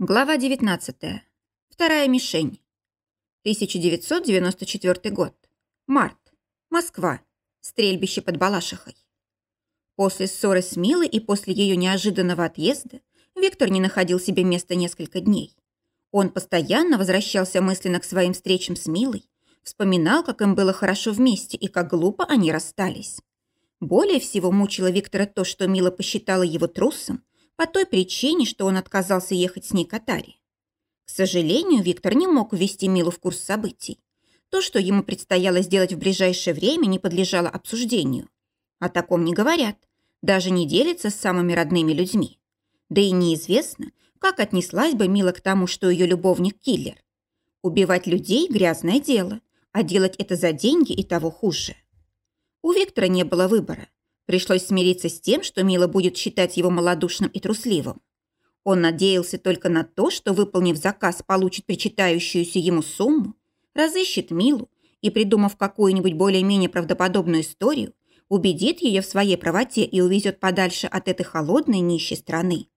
Глава 19. Вторая мишень. 1994 год. Март. Москва. Стрельбище под Балашихой. После ссоры с Милой и после ее неожиданного отъезда Виктор не находил себе места несколько дней. Он постоянно возвращался мысленно к своим встречам с Милой, вспоминал, как им было хорошо вместе и как глупо они расстались. Более всего мучило Виктора то, что Мила посчитала его трусом, по той причине, что он отказался ехать с ней к Атаре. К сожалению, Виктор не мог ввести Милу в курс событий. То, что ему предстояло сделать в ближайшее время, не подлежало обсуждению. О таком не говорят, даже не делятся с самыми родными людьми. Да и неизвестно, как отнеслась бы Мила к тому, что ее любовник – киллер. Убивать людей – грязное дело, а делать это за деньги и того хуже. У Виктора не было выбора. Пришлось смириться с тем, что Мила будет считать его малодушным и трусливым. Он надеялся только на то, что, выполнив заказ, получит причитающуюся ему сумму, разыщет Милу и, придумав какую-нибудь более-менее правдоподобную историю, убедит ее в своей правоте и увезет подальше от этой холодной нищей страны.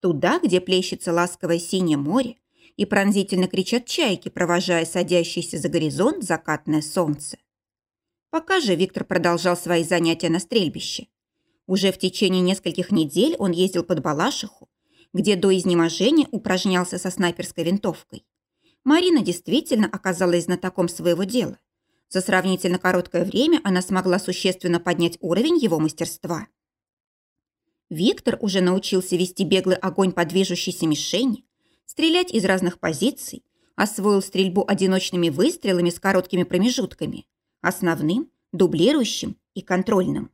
Туда, где плещется ласковое синее море и пронзительно кричат чайки, провожая садящееся за горизонт закатное солнце. Пока же Виктор продолжал свои занятия на стрельбище. Уже в течение нескольких недель он ездил под Балашиху, где до изнеможения упражнялся со снайперской винтовкой. Марина действительно оказалась знатоком своего дела. За сравнительно короткое время она смогла существенно поднять уровень его мастерства. Виктор уже научился вести беглый огонь по движущейся мишени, стрелять из разных позиций, освоил стрельбу одиночными выстрелами с короткими промежутками – Основным, дублирующим и контрольным.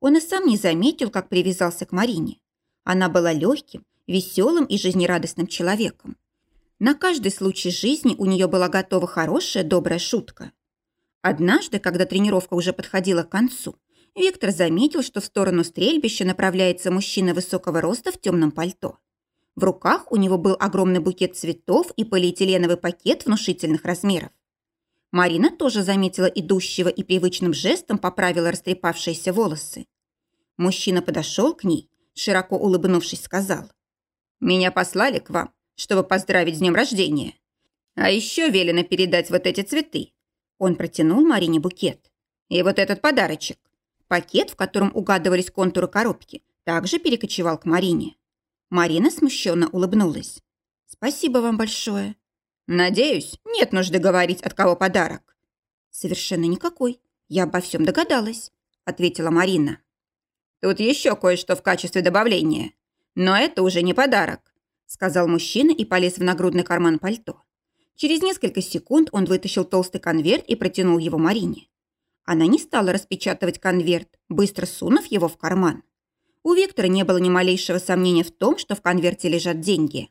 Он и сам не заметил, как привязался к Марине. Она была легким, веселым и жизнерадостным человеком. На каждый случай жизни у нее была готова хорошая, добрая шутка. Однажды, когда тренировка уже подходила к концу, Виктор заметил, что в сторону стрельбища направляется мужчина высокого роста в темном пальто. В руках у него был огромный букет цветов и полиэтиленовый пакет внушительных размеров. Марина тоже заметила идущего и привычным жестом поправила растрепавшиеся волосы. Мужчина подошел к ней, широко улыбнувшись, сказал. «Меня послали к вам, чтобы поздравить с днем рождения. А еще велено передать вот эти цветы». Он протянул Марине букет. «И вот этот подарочек». Пакет, в котором угадывались контуры коробки, также перекочевал к Марине. Марина смущенно улыбнулась. «Спасибо вам большое». «Надеюсь, нет нужды говорить, от кого подарок». «Совершенно никакой. Я обо всем догадалась», — ответила Марина. «Тут еще кое-что в качестве добавления. Но это уже не подарок», — сказал мужчина и полез в нагрудный карман пальто. Через несколько секунд он вытащил толстый конверт и протянул его Марине. Она не стала распечатывать конверт, быстро сунув его в карман. У Виктора не было ни малейшего сомнения в том, что в конверте лежат деньги.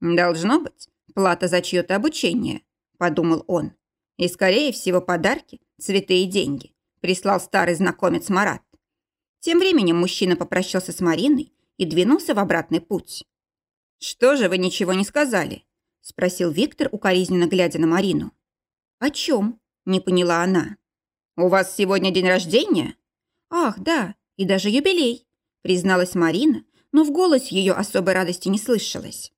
«Должно быть, Плата за чье-то обучение, подумал он. И, скорее всего, подарки, цветы и деньги прислал старый знакомец Марат. Тем временем мужчина попрощался с Мариной и двинулся в обратный путь. «Что же вы ничего не сказали?» – спросил Виктор, укоризненно глядя на Марину. «О чем?» – не поняла она. «У вас сегодня день рождения?» «Ах, да, и даже юбилей», – призналась Марина, но в голосе ее особой радости не слышалось.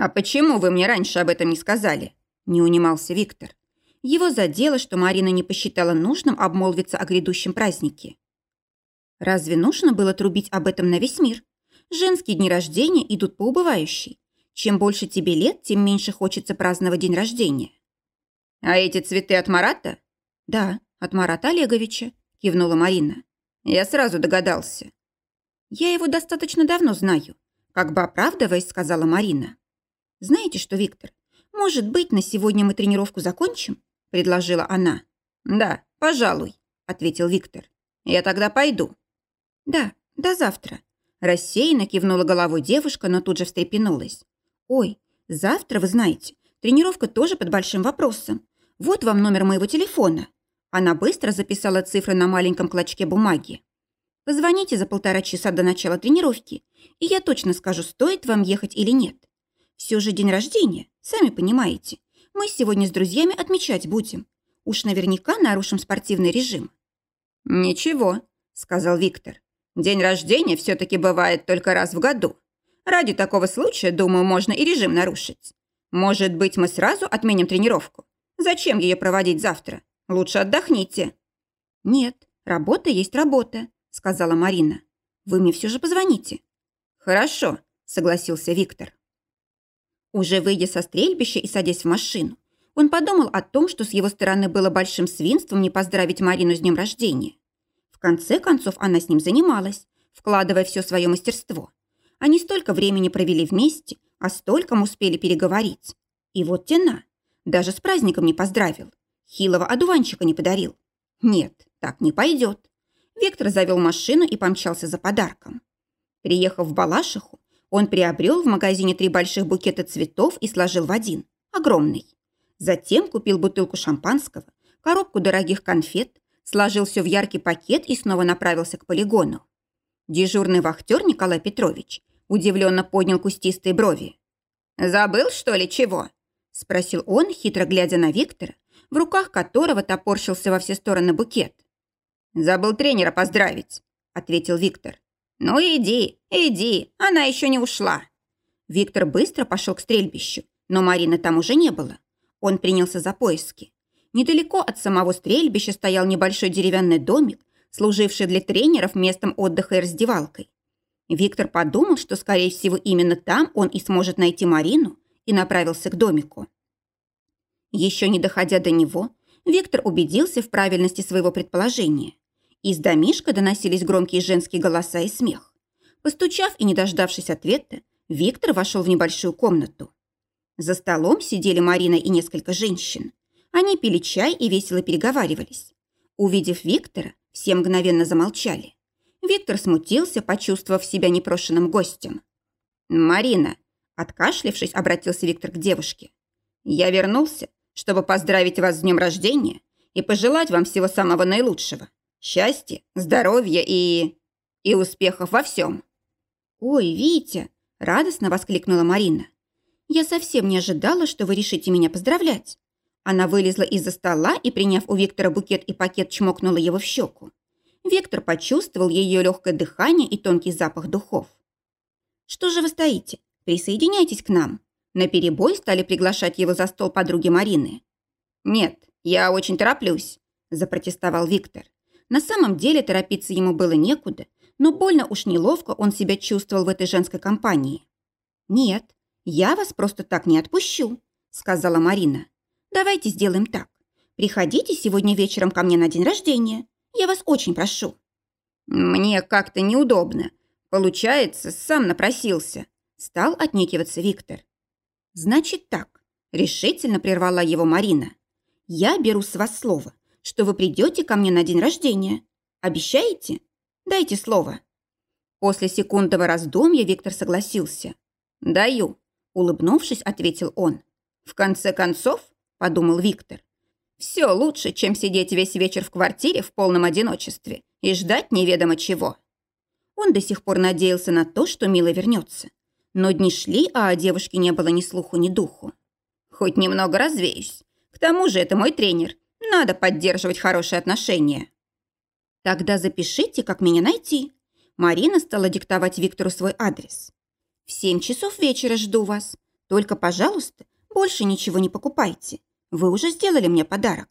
«А почему вы мне раньше об этом не сказали?» – не унимался Виктор. Его задело, что Марина не посчитала нужным обмолвиться о грядущем празднике. Разве нужно было трубить об этом на весь мир? Женские дни рождения идут по убывающей. Чем больше тебе лет, тем меньше хочется праздновать день рождения. «А эти цветы от Марата?» «Да, от Марата Олеговича», – кивнула Марина. «Я сразу догадался». «Я его достаточно давно знаю», – как бы оправдываясь, сказала Марина. «Знаете что, Виктор, может быть, на сегодня мы тренировку закончим?» – предложила она. «Да, пожалуй», – ответил Виктор. «Я тогда пойду». «Да, до завтра». Рассеянно кивнула головой девушка, но тут же встрепенулась. «Ой, завтра, вы знаете, тренировка тоже под большим вопросом. Вот вам номер моего телефона». Она быстро записала цифры на маленьком клочке бумаги. «Позвоните за полтора часа до начала тренировки, и я точно скажу, стоит вам ехать или нет. Все же день рождения, сами понимаете. Мы сегодня с друзьями отмечать будем. Уж наверняка нарушим спортивный режим». «Ничего», — сказал Виктор. «День рождения все-таки бывает только раз в году. Ради такого случая, думаю, можно и режим нарушить. Может быть, мы сразу отменим тренировку? Зачем ее проводить завтра? Лучше отдохните». «Нет, работа есть работа», — сказала Марина. «Вы мне все же позвоните». «Хорошо», — согласился Виктор. Уже выйдя со стрельбища и садясь в машину, он подумал о том, что с его стороны было большим свинством не поздравить Марину с днем рождения. В конце концов, она с ним занималась, вкладывая все свое мастерство. Они столько времени провели вместе, а стольком успели переговорить. И вот тена. Даже с праздником не поздравил. Хилого одуванчика не подарил. Нет, так не пойдет. Виктор завел машину и помчался за подарком. Приехав в Балашиху, он приобрел в магазине три больших букета цветов и сложил в один. Огромный. Затем купил бутылку шампанского, коробку дорогих конфет, сложил все в яркий пакет и снова направился к полигону. Дежурный вахтер Николай Петрович удивленно поднял кустистые брови. «Забыл, что ли, чего?» – спросил он, хитро глядя на Виктора, в руках которого топорщился во все стороны букет. «Забыл тренера поздравить», – ответил Виктор. «Ну иди, иди, она еще не ушла». Виктор быстро пошел к стрельбищу, но Марины там уже не было. Он принялся за поиски. Недалеко от самого стрельбища стоял небольшой деревянный домик, служивший для тренеров местом отдыха и раздевалкой. Виктор подумал, что, скорее всего, именно там он и сможет найти Марину, и направился к домику. Еще не доходя до него, Виктор убедился в правильности своего предположения. Из домишка доносились громкие женские голоса и смех. Постучав и не дождавшись ответа, Виктор вошел в небольшую комнату. За столом сидели Марина и несколько женщин. Они пили чай и весело переговаривались. Увидев Виктора, все мгновенно замолчали. Виктор смутился, почувствовав себя непрошенным гостем. «Марина», откашлившись, обратился Виктор к девушке. «Я вернулся, чтобы поздравить вас с днем рождения и пожелать вам всего самого наилучшего. Счастья, здоровья и... и успехов во всем. «Ой, Витя!» – радостно воскликнула Марина. «Я совсем не ожидала, что вы решите меня поздравлять». Она вылезла из-за стола и, приняв у Виктора букет и пакет, чмокнула его в щеку. Виктор почувствовал ее легкое дыхание и тонкий запах духов. «Что же вы стоите? Присоединяйтесь к нам». На перебой стали приглашать его за стол подруги Марины. «Нет, я очень тороплюсь», – запротестовал Виктор. На самом деле торопиться ему было некуда, но больно уж неловко он себя чувствовал в этой женской компании. «Нет, я вас просто так не отпущу», – сказала Марина. «Давайте сделаем так. Приходите сегодня вечером ко мне на день рождения. Я вас очень прошу». «Мне как-то неудобно. Получается, сам напросился», – стал отнекиваться Виктор. «Значит так», – решительно прервала его Марина. «Я беру с вас слово что вы придете ко мне на день рождения. Обещаете? Дайте слово». После секундного раздумья Виктор согласился. «Даю», – улыбнувшись, ответил он. «В конце концов», – подумал Виктор, «все лучше, чем сидеть весь вечер в квартире в полном одиночестве и ждать неведомо чего». Он до сих пор надеялся на то, что Мила вернется. Но дни шли, а о девушке не было ни слуху, ни духу. «Хоть немного развеюсь. К тому же это мой тренер, надо поддерживать хорошие отношения. Тогда запишите, как меня найти. Марина стала диктовать Виктору свой адрес. В семь часов вечера жду вас. Только, пожалуйста, больше ничего не покупайте. Вы уже сделали мне подарок.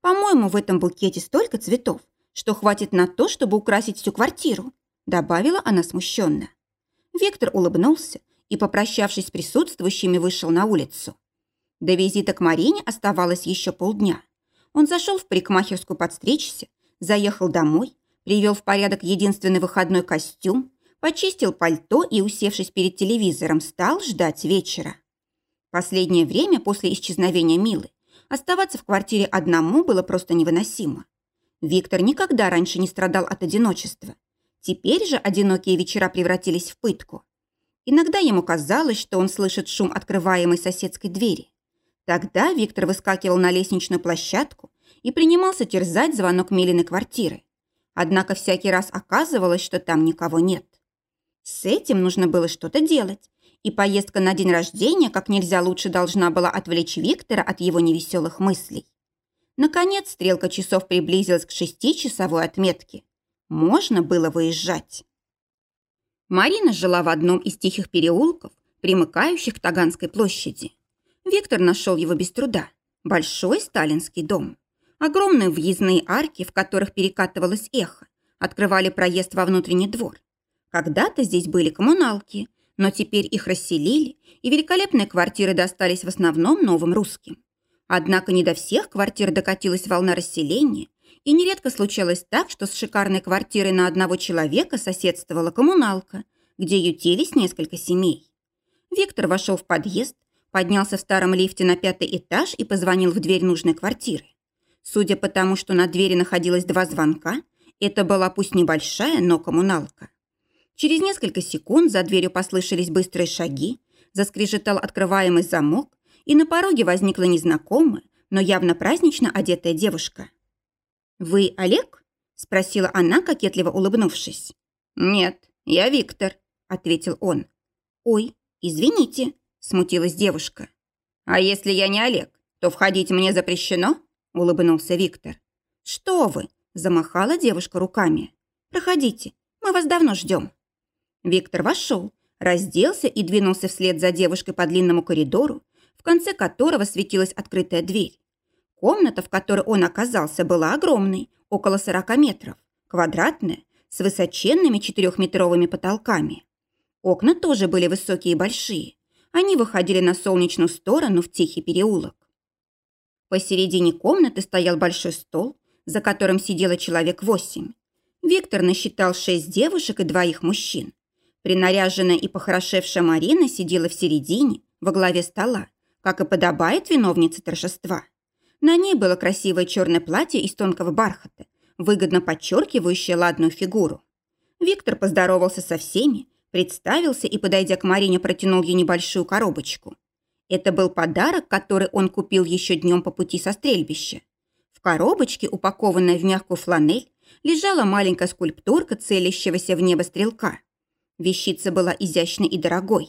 По-моему, в этом букете столько цветов, что хватит на то, чтобы украсить всю квартиру», добавила она смущенно. Виктор улыбнулся и, попрощавшись с присутствующими, вышел на улицу. До визита к Марине оставалось еще полдня. Он зашел в парикмахерскую подстричься, заехал домой, привел в порядок единственный выходной костюм, почистил пальто и, усевшись перед телевизором, стал ждать вечера. Последнее время после исчезновения Милы оставаться в квартире одному было просто невыносимо. Виктор никогда раньше не страдал от одиночества. Теперь же одинокие вечера превратились в пытку. Иногда ему казалось, что он слышит шум открываемой соседской двери. Тогда Виктор выскакивал на лестничную площадку и принимался терзать звонок Милиной квартиры. Однако всякий раз оказывалось, что там никого нет. С этим нужно было что-то делать, и поездка на день рождения как нельзя лучше должна была отвлечь Виктора от его невеселых мыслей. Наконец, стрелка часов приблизилась к шестичасовой отметке. Можно было выезжать. Марина жила в одном из тихих переулков, примыкающих к Таганской площади. Виктор нашел его без труда. Большой сталинский дом. Огромные въездные арки, в которых перекатывалось эхо, открывали проезд во внутренний двор. Когда-то здесь были коммуналки, но теперь их расселили, и великолепные квартиры достались в основном новым русским. Однако не до всех квартир докатилась волна расселения, и нередко случалось так, что с шикарной квартирой на одного человека соседствовала коммуналка, где ютились несколько семей. Виктор вошел в подъезд, поднялся в старом лифте на пятый этаж и позвонил в дверь нужной квартиры. Судя по тому, что на двери находилось два звонка, это была пусть небольшая, но коммуналка. Через несколько секунд за дверью послышались быстрые шаги, заскрежетал открываемый замок, и на пороге возникла незнакомая, но явно празднично одетая девушка. «Вы Олег?» – спросила она, кокетливо улыбнувшись. «Нет, я Виктор», – ответил он. «Ой, извините», – смутилась девушка. «А если я не Олег, то входить мне запрещено?» – улыбнулся Виктор. «Что вы?» – замахала девушка руками. «Проходите, мы вас давно ждем». Виктор вошел, разделся и двинулся вслед за девушкой по длинному коридору, в конце которого светилась открытая дверь. Комната, в которой он оказался, была огромной, около 40 метров, квадратная, с высоченными четырехметровыми потолками. Окна тоже были высокие и большие. Они выходили на солнечную сторону в тихий переулок. Посередине комнаты стоял большой стол, за которым сидело человек восемь. Виктор насчитал шесть девушек и двоих мужчин. Принаряженная и похорошевшая Марина сидела в середине, во главе стола, как и подобает виновнице торжества. На ней было красивое черное платье из тонкого бархата, выгодно подчеркивающее ладную фигуру. Виктор поздоровался со всеми, представился и, подойдя к Марине, протянул ей небольшую коробочку. Это был подарок, который он купил еще днем по пути со стрельбища. В коробочке, упакованная в мягкую фланель, лежала маленькая скульптурка целящегося в небо стрелка. Вещица была изящной и дорогой.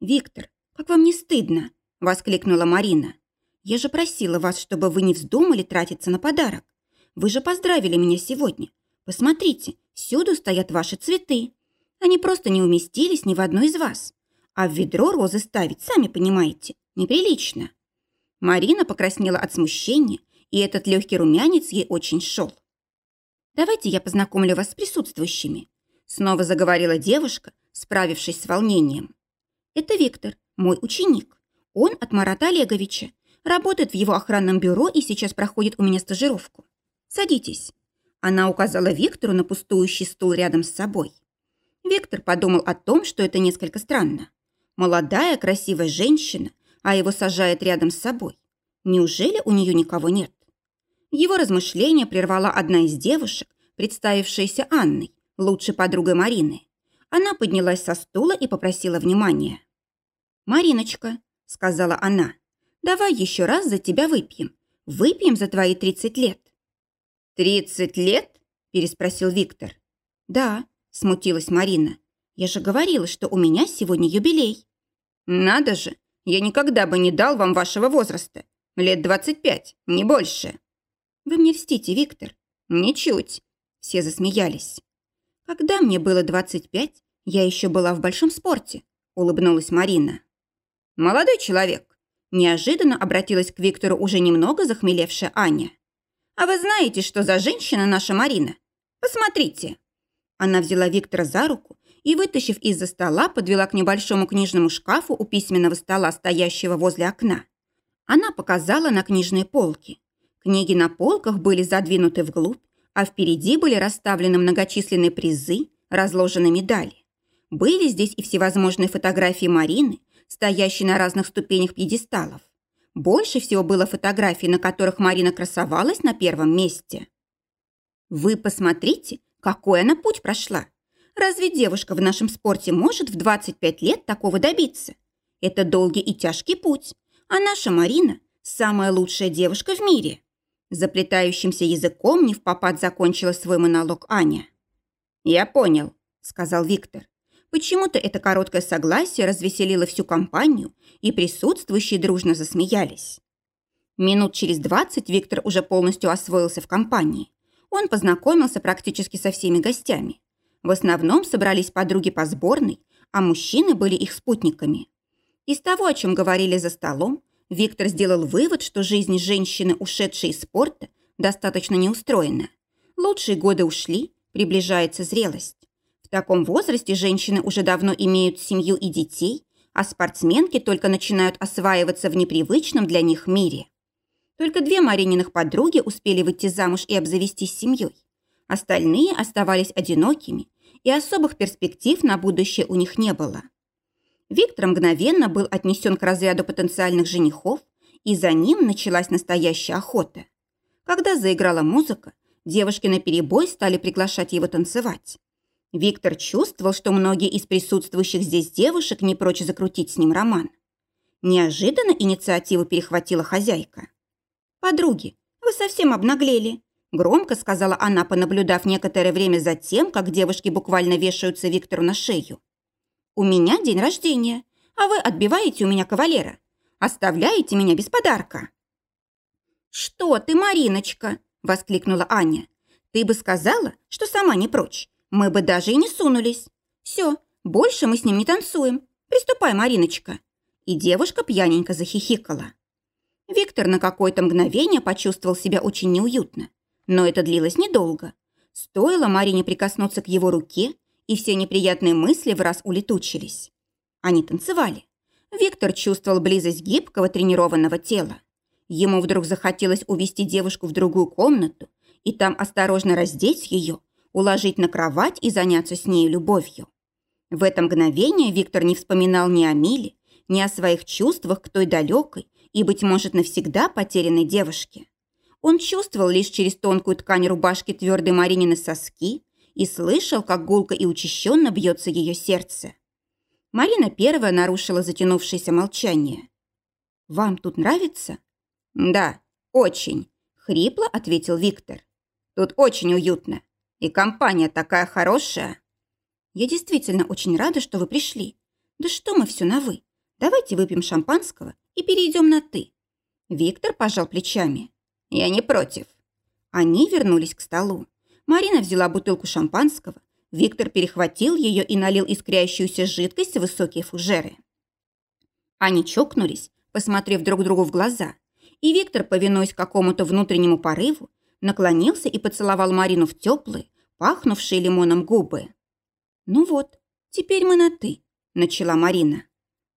«Виктор, как вам не стыдно?» – воскликнула Марина. Я же просила вас, чтобы вы не вздумали тратиться на подарок. Вы же поздравили меня сегодня. Посмотрите, всюду стоят ваши цветы. Они просто не уместились ни в одной из вас. А в ведро розы ставить, сами понимаете, неприлично». Марина покраснела от смущения, и этот легкий румянец ей очень шел. «Давайте я познакомлю вас с присутствующими», снова заговорила девушка, справившись с волнением. «Это Виктор, мой ученик. Он от Марата Олеговича. Работает в его охранном бюро и сейчас проходит у меня стажировку. Садитесь». Она указала Виктору на пустующий стул рядом с собой. Виктор подумал о том, что это несколько странно. Молодая, красивая женщина, а его сажает рядом с собой. Неужели у нее никого нет? Его размышления прервала одна из девушек, представившаяся Анной, лучшей подругой Марины. Она поднялась со стула и попросила внимания. «Мариночка», — сказала она, Давай еще раз за тебя выпьем. Выпьем за твои 30 лет». «Тридцать лет?» – переспросил Виктор. «Да», – смутилась Марина. «Я же говорила, что у меня сегодня юбилей». «Надо же! Я никогда бы не дал вам вашего возраста. Лет 25, не больше». «Вы мне льстите, Виктор». «Ничуть». Все засмеялись. «Когда мне было 25, я еще была в большом спорте», – улыбнулась Марина. «Молодой человек, Неожиданно обратилась к Виктору уже немного захмелевшая Аня. «А вы знаете, что за женщина наша Марина? Посмотрите!» Она взяла Виктора за руку и, вытащив из-за стола, подвела к небольшому книжному шкафу у письменного стола, стоящего возле окна. Она показала на книжные полки. Книги на полках были задвинуты вглубь, а впереди были расставлены многочисленные призы, разложены медали. Были здесь и всевозможные фотографии Марины, стоящий на разных ступенях пьедесталов. Больше всего было фотографий, на которых Марина красовалась на первом месте. Вы посмотрите, какой она путь прошла. Разве девушка в нашем спорте может в 25 лет такого добиться? Это долгий и тяжкий путь. А наша Марина – самая лучшая девушка в мире. Заплетающимся языком не в попад закончила свой монолог Аня. «Я понял», – сказал Виктор. Почему-то это короткое согласие развеселило всю компанию, и присутствующие дружно засмеялись. Минут через двадцать Виктор уже полностью освоился в компании. Он познакомился практически со всеми гостями. В основном собрались подруги по сборной, а мужчины были их спутниками. Из того, о чем говорили за столом, Виктор сделал вывод, что жизнь женщины, ушедшей из спорта, достаточно неустроена. Лучшие годы ушли, приближается зрелость. В таком возрасте женщины уже давно имеют семью и детей, а спортсменки только начинают осваиваться в непривычном для них мире. Только две Марининых подруги успели выйти замуж и обзавестись семьей. Остальные оставались одинокими, и особых перспектив на будущее у них не было. Виктор мгновенно был отнесен к разряду потенциальных женихов, и за ним началась настоящая охота. Когда заиграла музыка, девушки наперебой стали приглашать его танцевать. Виктор чувствовал, что многие из присутствующих здесь девушек не прочь закрутить с ним роман. Неожиданно инициативу перехватила хозяйка. «Подруги, вы совсем обнаглели», – громко сказала она, понаблюдав некоторое время за тем, как девушки буквально вешаются Виктору на шею. У меня день рождения, а вы отбиваете у меня кавалера. Оставляете меня без подарка». «Что ты, Мариночка?» – воскликнула Аня. «Ты бы сказала, что сама не прочь. Мы бы даже и не сунулись. Все, больше мы с ним не танцуем. Приступай, Мариночка». И девушка пьяненько захихикала. Виктор на какое-то мгновение почувствовал себя очень неуютно. Но это длилось недолго. Стоило Марине прикоснуться к его руке, и все неприятные мысли в раз улетучились. Они танцевали. Виктор чувствовал близость гибкого тренированного тела. Ему вдруг захотелось увести девушку в другую комнату и там осторожно раздеть ее, уложить на кровать и заняться с ней любовью. В это мгновение Виктор не вспоминал ни о Миле, ни о своих чувствах к той далекой и, быть может, навсегда потерянной девушке. Он чувствовал лишь через тонкую ткань рубашки твердой Маринины соски, и слышал, как гулко и учащенно бьется ее сердце. Марина первая нарушила затянувшееся молчание. «Вам тут нравится?» «Да, очень», — хрипло ответил Виктор. «Тут очень уютно. И компания такая хорошая». «Я действительно очень рада, что вы пришли. Да что мы все на «вы». Давайте выпьем шампанского и перейдем на «ты». Виктор пожал плечами. «Я не против». Они вернулись к столу. Марина взяла бутылку шампанского, Виктор перехватил ее и налил искрящуюся жидкость в высокие фужеры. Они чокнулись, посмотрев друг другу в глаза, и Виктор, повинуясь какому-то внутреннему порыву, наклонился и поцеловал Марину в теплые, пахнувшие лимоном губы. «Ну вот, теперь мы на «ты», – начала Марина.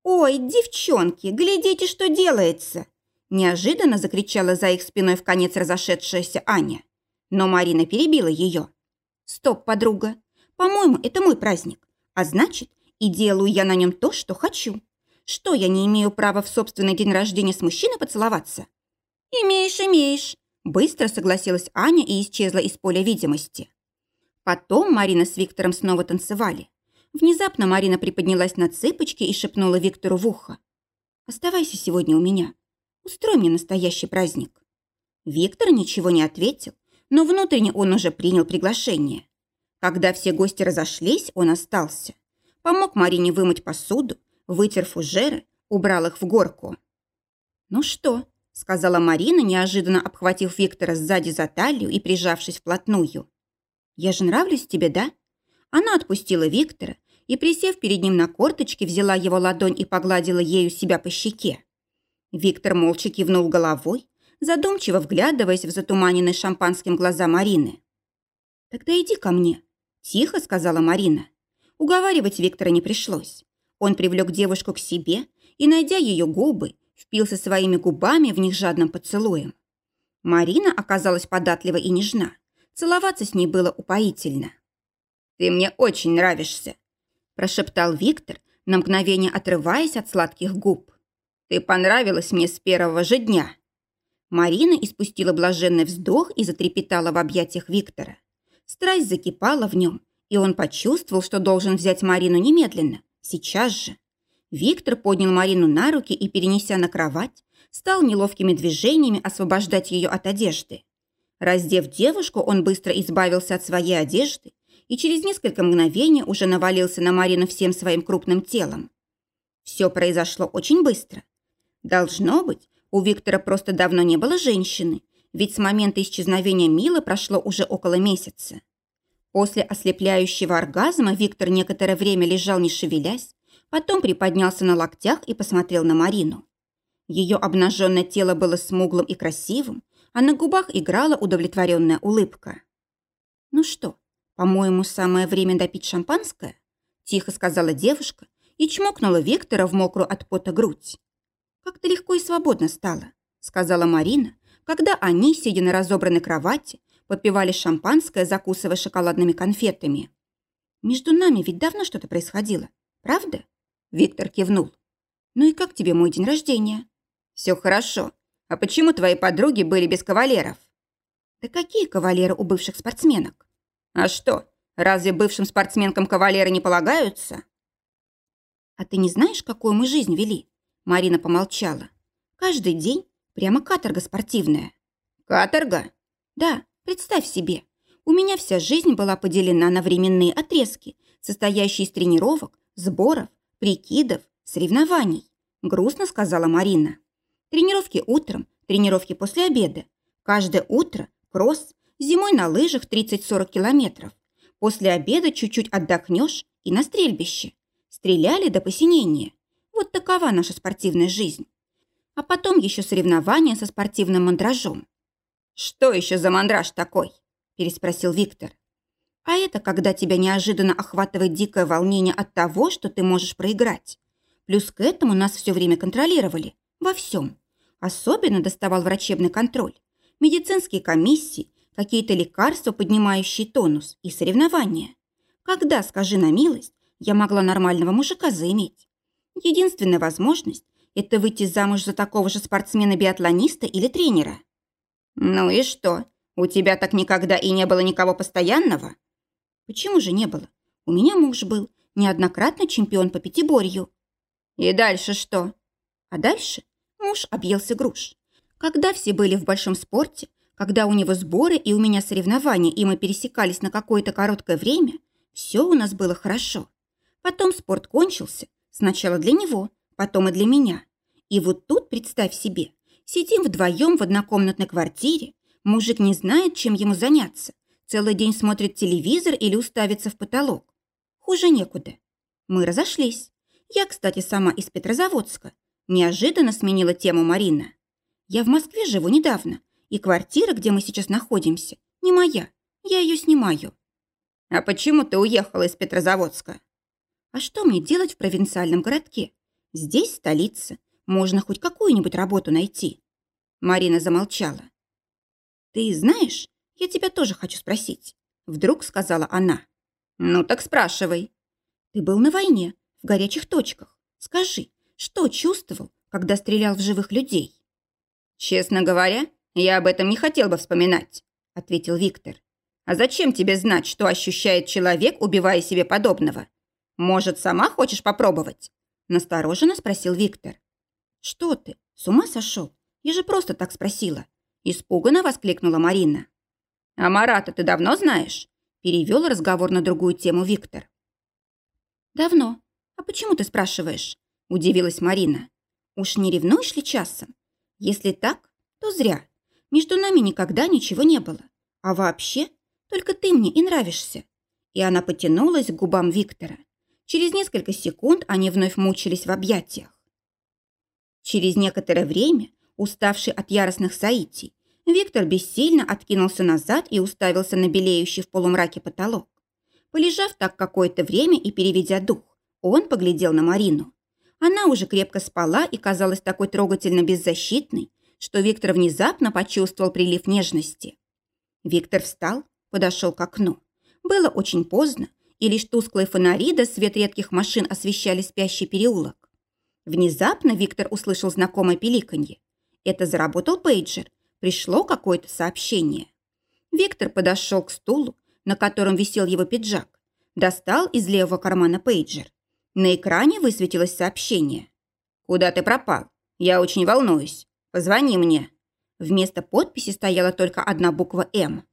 «Ой, девчонки, глядите, что делается!» Неожиданно закричала за их спиной в конец разошедшаяся Аня. Но Марина перебила ее. «Стоп, подруга. По-моему, это мой праздник. А значит, и делаю я на нем то, что хочу. Что, я не имею права в собственный день рождения с мужчиной поцеловаться?» «Имеешь, имеешь», – быстро согласилась Аня и исчезла из поля видимости. Потом Марина с Виктором снова танцевали. Внезапно Марина приподнялась на цыпочки и шепнула Виктору в ухо. «Оставайся сегодня у меня. Устрой мне настоящий праздник». Виктор ничего не ответил, но внутренне он уже принял приглашение. Когда все гости разошлись, он остался. Помог Марине вымыть посуду, вытер фужеры, убрал их в горку. «Ну что?» – сказала Марина, неожиданно обхватив Виктора сзади за талию и прижавшись вплотную. «Я же нравлюсь тебе, да?» Она отпустила Виктора и, присев перед ним на корточки, взяла его ладонь и погладила ею себя по щеке. Виктор молча кивнул головой, задумчиво вглядываясь в затуманенные шампанским глаза Марины. «Тогда иди ко мне», – тихо сказала Марина. Уговаривать Виктора не пришлось. Он привлек девушку к себе и, найдя ее губы, впился своими губами в них жадным поцелуем. Марина оказалась податлива и нежна. Целоваться с ней было упоительно. «Ты мне очень нравишься», – прошептал Виктор, на мгновение отрываясь от сладких губ. «Ты понравилась мне с первого же дня». Марина испустила блаженный вздох и затрепетала в объятиях Виктора. Страсть закипала в нем, и он почувствовал, что должен взять Марину немедленно, сейчас же. Виктор поднял Марину на руки и, перенеся на кровать, стал неловкими движениями освобождать ее от одежды. Раздев девушку, он быстро избавился от своей одежды и через несколько мгновений уже навалился на Марину всем своим крупным телом. Все произошло очень быстро. Должно быть, у Виктора просто давно не было женщины, ведь с момента исчезновения Милы прошло уже около месяца. После ослепляющего оргазма Виктор некоторое время лежал не шевелясь, потом приподнялся на локтях и посмотрел на Марину. Ее обнаженное тело было смуглым и красивым, а на губах играла удовлетворенная улыбка. «Ну что, по-моему, самое время допить шампанское?» – тихо сказала девушка и чмокнула Виктора в мокрую от пота грудь. «Как-то легко и свободно стало», – сказала Марина, когда они, сидя на разобранной кровати, подпивали шампанское, закусывая шоколадными конфетами. «Между нами ведь давно что-то происходило, правда?» Виктор кивнул. «Ну и как тебе мой день рождения?» «Все хорошо. А почему твои подруги были без кавалеров?» «Да какие кавалеры у бывших спортсменок?» «А что, разве бывшим спортсменкам кавалеры не полагаются?» «А ты не знаешь, какую мы жизнь вели?» Марина помолчала. «Каждый день прямо каторга спортивная». «Каторга?» «Да, представь себе. У меня вся жизнь была поделена на временные отрезки, состоящие из тренировок, сборов, прикидов, соревнований», грустно сказала Марина. «Тренировки утром, тренировки после обеда. Каждое утро кросс, зимой на лыжах 30-40 километров. После обеда чуть-чуть отдохнешь и на стрельбище. Стреляли до посинения. Вот такова наша спортивная жизнь. А потом еще соревнования со спортивным мандражом. «Что еще за мандраж такой?» – переспросил Виктор. «А это когда тебя неожиданно охватывает дикое волнение от того, что ты можешь проиграть. Плюс к этому нас все время контролировали. Во всем. Особенно доставал врачебный контроль. Медицинские комиссии, какие-то лекарства, поднимающие тонус и соревнования. Когда, скажи на милость, я могла нормального мужика заиметь? Единственная возможность – это выйти замуж за такого же спортсмена-биатлониста или тренера. «Ну и что? У тебя так никогда и не было никого постоянного?» «Почему же не было? У меня муж был, неоднократно чемпион по пятиборью». «И дальше что?» А дальше муж объелся груш. Когда все были в большом спорте, когда у него сборы и у меня соревнования, и мы пересекались на какое-то короткое время, все у нас было хорошо. Потом спорт кончился, сначала для него, потом и для меня. И вот тут, представь себе, сидим вдвоем в однокомнатной квартире, мужик не знает, чем ему заняться, целый день смотрит телевизор или уставится в потолок. Хуже некуда. Мы разошлись. Я, кстати, сама из Петрозаводска. Неожиданно сменила тему Марина. Я в Москве живу недавно, и квартира, где мы сейчас находимся, не моя. Я ее снимаю. А почему ты уехала из Петрозаводска? А что мне делать в провинциальном городке? Здесь столица. Можно хоть какую-нибудь работу найти. Марина замолчала. Ты знаешь, я тебя тоже хочу спросить. Вдруг сказала она. Ну так спрашивай. Ты был на войне, в горячих точках. Скажи, что чувствовал, когда стрелял в живых людей? Честно говоря, я об этом не хотел бы вспоминать, ответил Виктор. А зачем тебе знать, что ощущает человек, убивая себе подобного? Может, сама хочешь попробовать? Настороженно спросил Виктор. Что ты, с ума сошел? Я же просто так спросила. Испуганно воскликнула Марина. А Марата ты давно знаешь? Перевел разговор на другую тему Виктор. Давно. «А почему ты спрашиваешь?» – удивилась Марина. «Уж не ревнуешь ли часом? Если так, то зря. Между нами никогда ничего не было. А вообще, только ты мне и нравишься». И она потянулась к губам Виктора. Через несколько секунд они вновь мучились в объятиях. Через некоторое время, уставший от яростных соитий, Виктор бессильно откинулся назад и уставился на белеющий в полумраке потолок. Полежав так какое-то время и переведя дух, он поглядел на Марину. Она уже крепко спала и казалась такой трогательно беззащитной, что Виктор внезапно почувствовал прилив нежности. Виктор встал, подошел к окну. Было очень поздно, и лишь тусклые фонари да свет редких машин освещали спящий переулок. Внезапно Виктор услышал знакомое пиликанье. Это заработал пейджер. Пришло какое-то сообщение. Виктор подошел к стулу, на котором висел его пиджак, достал из левого кармана пейджер. На экране высветилось сообщение. «Куда ты пропал? Я очень волнуюсь. Позвони мне». Вместо подписи стояла только одна буква «М».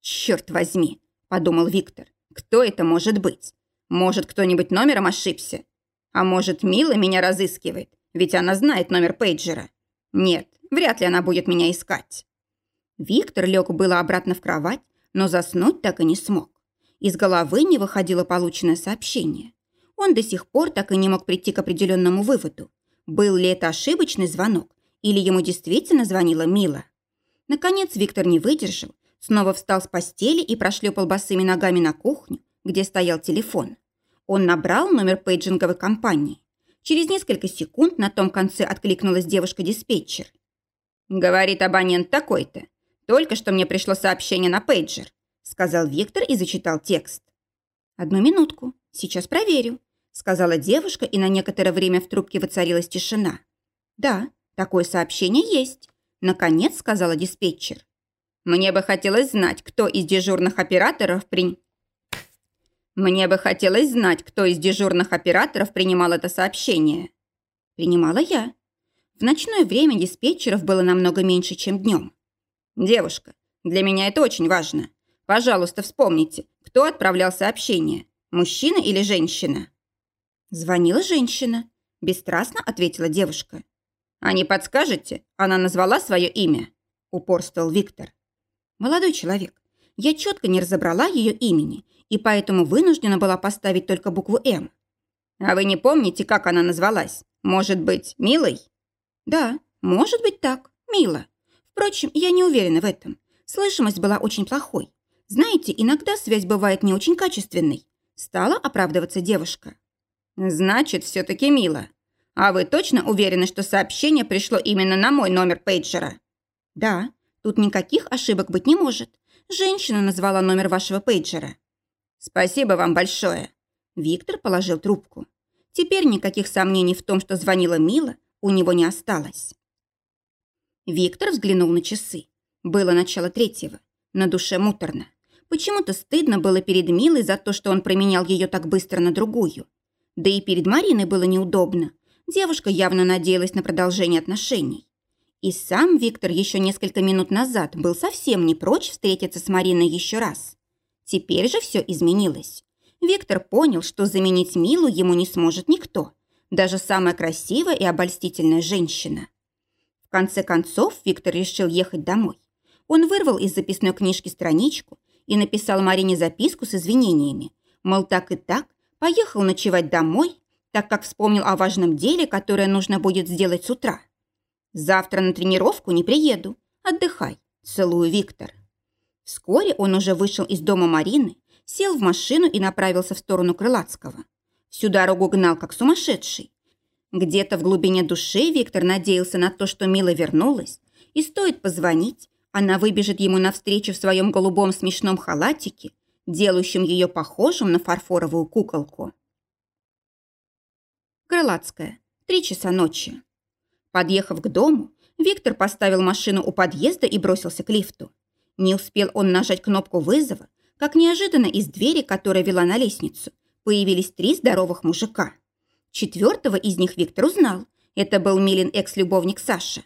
«Черт возьми», – подумал Виктор. «Кто это может быть? Может, кто-нибудь номером ошибся? А может, Мила меня разыскивает, ведь она знает номер пейджера. Нет, вряд ли она будет меня искать». Виктор лег было обратно в кровать, но заснуть так и не смог. Из головы не выходило полученное сообщение. Он до сих пор так и не мог прийти к определенному выводу. Был ли это ошибочный звонок, или ему действительно звонила Мила. Наконец Виктор не выдержал, снова встал с постели и прошлепал босыми ногами на кухню, где стоял телефон. Он набрал номер пейджинговой компании. Через несколько секунд на том конце откликнулась девушка-диспетчер. «Говорит абонент такой-то. Только что мне пришло сообщение на пейджер», сказал Виктор и зачитал текст. «Одну минутку, сейчас проверю», сказала девушка, и на некоторое время в трубке воцарилась тишина. «Да, такое сообщение есть», наконец сказала диспетчер. «Мне бы хотелось знать, кто из дежурных операторов при...» Мне бы хотелось знать, кто из дежурных операторов принимал это сообщение. Принимала я. В ночное время диспетчеров было намного меньше, чем днем. Девушка, для меня это очень важно. Пожалуйста, вспомните, кто отправлял сообщение, мужчина или женщина? Звонила женщина, бесстрастно ответила девушка. А не подскажете, она назвала свое имя? Упорствовал Виктор. Молодой человек, я четко не разобрала ее имени и поэтому вынуждена была поставить только букву «М». «А вы не помните, как она назвалась? Может быть, Милой?» «Да, может быть так, Мила. Впрочем, я не уверена в этом. Слышимость была очень плохой. Знаете, иногда связь бывает не очень качественной». Стала оправдываться девушка. «Значит, все-таки Мила. А вы точно уверены, что сообщение пришло именно на мой номер пейджера?» «Да, тут никаких ошибок быть не может. Женщина назвала номер вашего пейджера». «Спасибо вам большое». Виктор положил трубку. Теперь никаких сомнений в том, что звонила Мила, у него не осталось. Виктор взглянул на часы. Было начало третьего. На душе муторно. Почему-то стыдно было перед Милой за то, что он променял ее так быстро на другую. Да и перед Мариной было неудобно. Девушка явно надеялась на продолжение отношений. И сам Виктор еще несколько минут назад был совсем не прочь встретиться с Мариной еще раз. Теперь же все изменилось. Виктор понял, что заменить Милу ему не сможет никто, даже самая красивая и обольстительная женщина. В конце концов Виктор решил ехать домой. Он вырвал из записной книжки страничку и написал Марине записку с извинениями, мол, так и так, поехал ночевать домой, так как вспомнил о важном деле, которое нужно будет сделать с утра. Завтра на тренировку не приеду. Отдыхай. Целую, Виктор. Вскоре он уже вышел из дома Марины, сел в машину и направился в сторону Крылатского. Всю дорогу гнал, как сумасшедший. Где-то в глубине души Виктор надеялся на то, что Мила вернулась, и стоит позвонить, она выбежит ему навстречу в своем голубом смешном халатике, делающем ее похожим на фарфоровую куколку. Крылатская. Три часа ночи. Подъехав к дому, Виктор поставил машину у подъезда и бросился к лифту. Не успел он нажать кнопку вызова, как неожиданно из двери, которая вела на лестницу, появились три здоровых мужика. Четвертого из них Виктор узнал. Это был Милин экс-любовник Саша.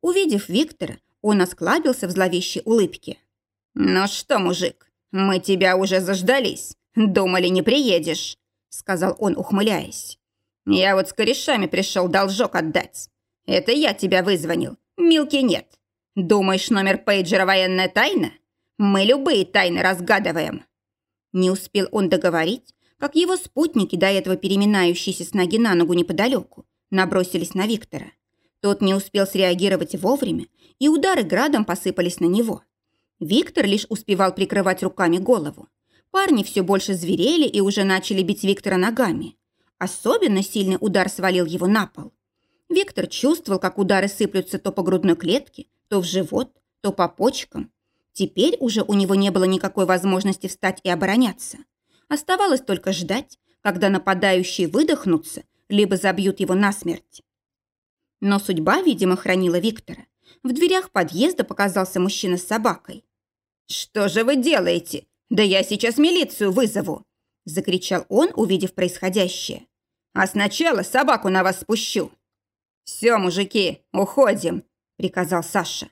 Увидев Виктора, он осклабился в зловещей улыбке. «Ну что, мужик, мы тебя уже заждались. Думали, не приедешь», — сказал он, ухмыляясь. «Я вот с корешами пришел должок отдать. Это я тебя вызвонил. Милки нет. Думаешь, номер пейджера военная тайна? Мы любые тайны разгадываем. Не успел он договорить, как его спутники, до этого переминающиеся с ноги на ногу неподалеку, набросились на Виктора. Тот не успел среагировать вовремя, и удары градом посыпались на него. Виктор лишь успевал прикрывать руками голову. Парни все больше зверели и уже начали бить Виктора ногами. Особенно сильный удар свалил его на пол. Виктор чувствовал, как удары сыплются то по грудной клетке, то в живот, то по почкам. Теперь уже у него не было никакой возможности встать и обороняться. Оставалось только ждать, когда нападающие выдохнутся, либо забьют его насмерть. Но судьба, видимо, хранила Виктора. В дверях подъезда показался мужчина с собакой. «Что же вы делаете? Да я сейчас милицию вызову!» Закричал он, увидев происходящее. «А сначала собаку на вас спущу!» «Все, мужики, уходим!» приказал Саша.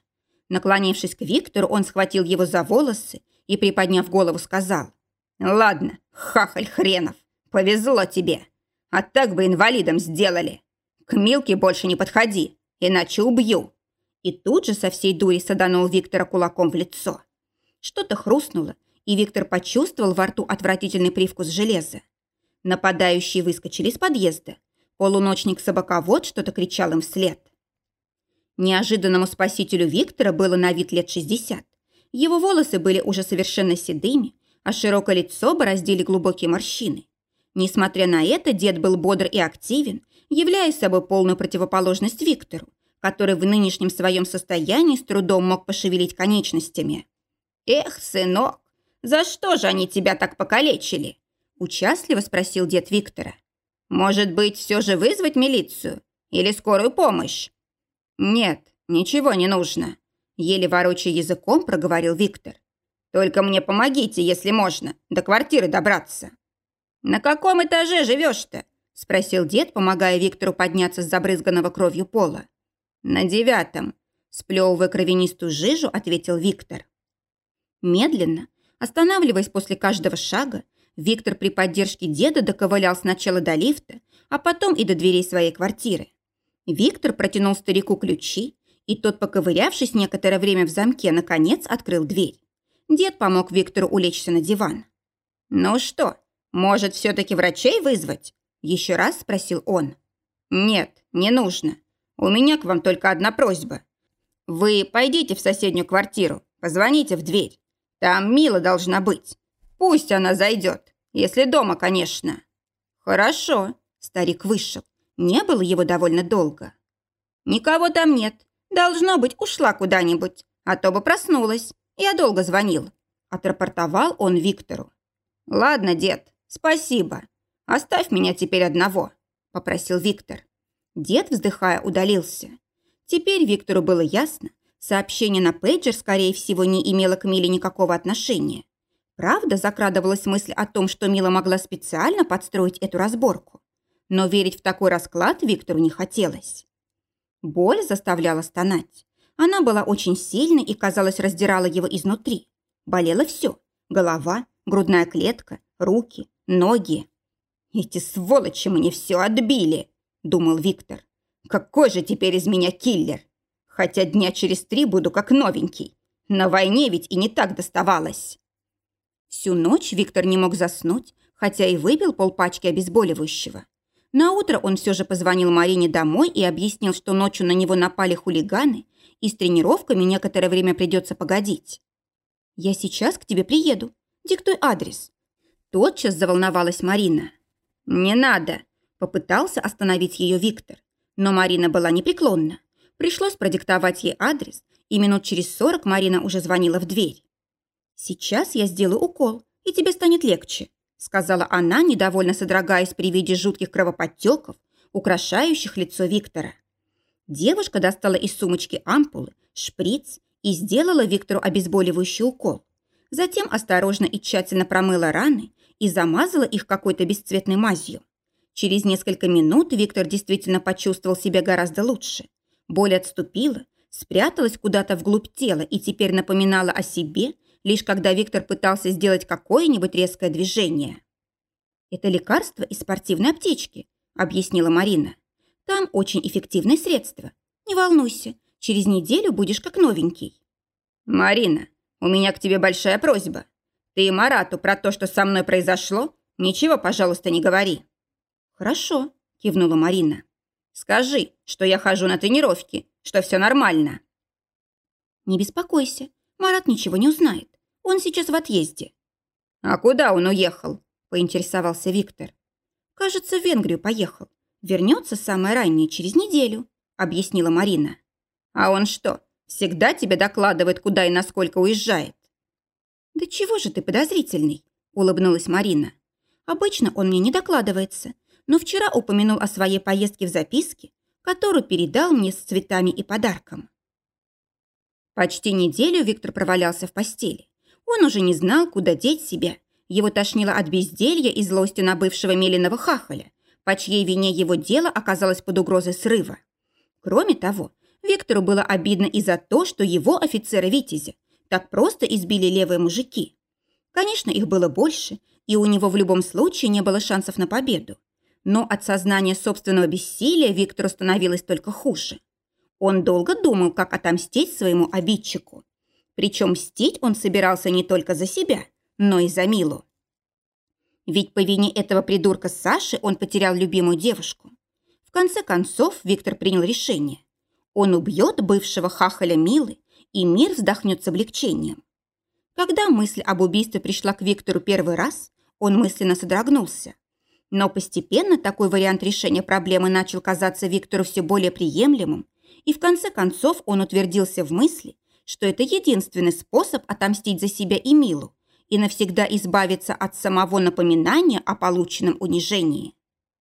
Наклонившись к Виктору, он схватил его за волосы и, приподняв голову, сказал. «Ладно, хахаль хренов, повезло тебе. А так бы инвалидом сделали. К Милке больше не подходи, иначе убью». И тут же со всей дури саданул Виктора кулаком в лицо. Что-то хрустнуло, и Виктор почувствовал во рту отвратительный привкус железа. Нападающие выскочили из подъезда. Полуночник-собаковод что-то кричал им вслед. Неожиданному спасителю Виктора было на вид лет 60. Его волосы были уже совершенно седыми, а широкое лицо бороздили глубокие морщины. Несмотря на это, дед был бодр и активен, являя собой полную противоположность Виктору, который в нынешнем своем состоянии с трудом мог пошевелить конечностями. «Эх, сынок, за что же они тебя так покалечили?» – участливо спросил дед Виктора. «Может быть, все же вызвать милицию или скорую помощь?» «Нет, ничего не нужно», – еле ворочая языком проговорил Виктор. «Только мне помогите, если можно, до квартиры добраться». «На каком этаже живешь-то?» – спросил дед, помогая Виктору подняться с забрызганного кровью пола. «На девятом», – сплевывая кровянистую жижу, ответил Виктор. Медленно, останавливаясь после каждого шага, Виктор при поддержке деда доковылял сначала до лифта, а потом и до дверей своей квартиры. Виктор протянул старику ключи, и тот, поковырявшись некоторое время в замке, наконец открыл дверь. Дед помог Виктору улечься на диван. «Ну что, может, все-таки врачей вызвать?» Еще раз спросил он. «Нет, не нужно. У меня к вам только одна просьба. Вы пойдите в соседнюю квартиру, позвоните в дверь. Там Мила должна быть. Пусть она зайдет, если дома, конечно». «Хорошо», – старик вышел. Не было его довольно долго. «Никого там нет. Должно быть, ушла куда-нибудь, а то бы проснулась. Я долго звонил», – отрапортовал он Виктору. «Ладно, дед, спасибо. Оставь меня теперь одного», – попросил Виктор. Дед, вздыхая, удалился. Теперь Виктору было ясно, сообщение на пейджер, скорее всего, не имело к Миле никакого отношения. Правда, закрадывалась мысль о том, что Мила могла специально подстроить эту разборку но верить в такой расклад Виктору не хотелось. Боль заставляла стонать. Она была очень сильной и, казалось, раздирала его изнутри. Болело все – голова, грудная клетка, руки, ноги. «Эти сволочи мне все отбили», – думал Виктор. «Какой же теперь из меня киллер? Хотя дня через три буду как новенький. На войне ведь и не так доставалось». Всю ночь Виктор не мог заснуть, хотя и выпил полпачки обезболивающего. На утро он все же позвонил Марине домой и объяснил, что ночью на него напали хулиганы, и с тренировками некоторое время придется погодить. «Я сейчас к тебе приеду. Диктуй адрес». Тотчас заволновалась Марина. «Не надо», – попытался остановить ее Виктор. Но Марина была непреклонна. Пришлось продиктовать ей адрес, и минут через сорок Марина уже звонила в дверь. «Сейчас я сделаю укол, и тебе станет легче», сказала она, недовольно содрогаясь при виде жутких кровоподтеков, украшающих лицо Виктора. Девушка достала из сумочки ампулы, шприц и сделала Виктору обезболивающий укол. Затем осторожно и тщательно промыла раны и замазала их какой-то бесцветной мазью. Через несколько минут Виктор действительно почувствовал себя гораздо лучше. Боль отступила, спряталась куда-то вглубь тела и теперь напоминала о себе лишь когда Виктор пытался сделать какое-нибудь резкое движение. «Это лекарство из спортивной аптечки», – объяснила Марина. «Там очень эффективное средство. Не волнуйся, через неделю будешь как новенький». «Марина, у меня к тебе большая просьба. Ты и Марату про то, что со мной произошло, ничего, пожалуйста, не говори». «Хорошо», – кивнула Марина. «Скажи, что я хожу на тренировки, что все нормально». «Не беспокойся, Марат ничего не узнает. Он сейчас в отъезде». «А куда он уехал?» – поинтересовался Виктор. «Кажется, в Венгрию поехал. Вернется самое раннее, через неделю», – объяснила Марина. «А он что, всегда тебе докладывает, куда и насколько уезжает?» «Да чего же ты подозрительный?» – улыбнулась Марина. «Обычно он мне не докладывается, но вчера упомянул о своей поездке в записке, которую передал мне с цветами и подарком». Почти неделю Виктор провалялся в постели. Он уже не знал, куда деть себя. Его тошнило от безделья и злости на бывшего Мелиного хахаля, по чьей вине его дело оказалось под угрозой срыва. Кроме того, Виктору было обидно и за то, что его офицеры Витязя так просто избили левые мужики. Конечно, их было больше, и у него в любом случае не было шансов на победу. Но от сознания собственного бессилия Виктору становилось только хуже. Он долго думал, как отомстить своему обидчику. Причем мстить он собирался не только за себя, но и за Милу. Ведь по вине этого придурка Саши он потерял любимую девушку. В конце концов Виктор принял решение. Он убьет бывшего хахаля Милы, и мир вздохнет с облегчением. Когда мысль об убийстве пришла к Виктору первый раз, он мысленно содрогнулся. Но постепенно такой вариант решения проблемы начал казаться Виктору все более приемлемым, и в конце концов он утвердился в мысли, что это единственный способ отомстить за себя и Милу и навсегда избавиться от самого напоминания о полученном унижении.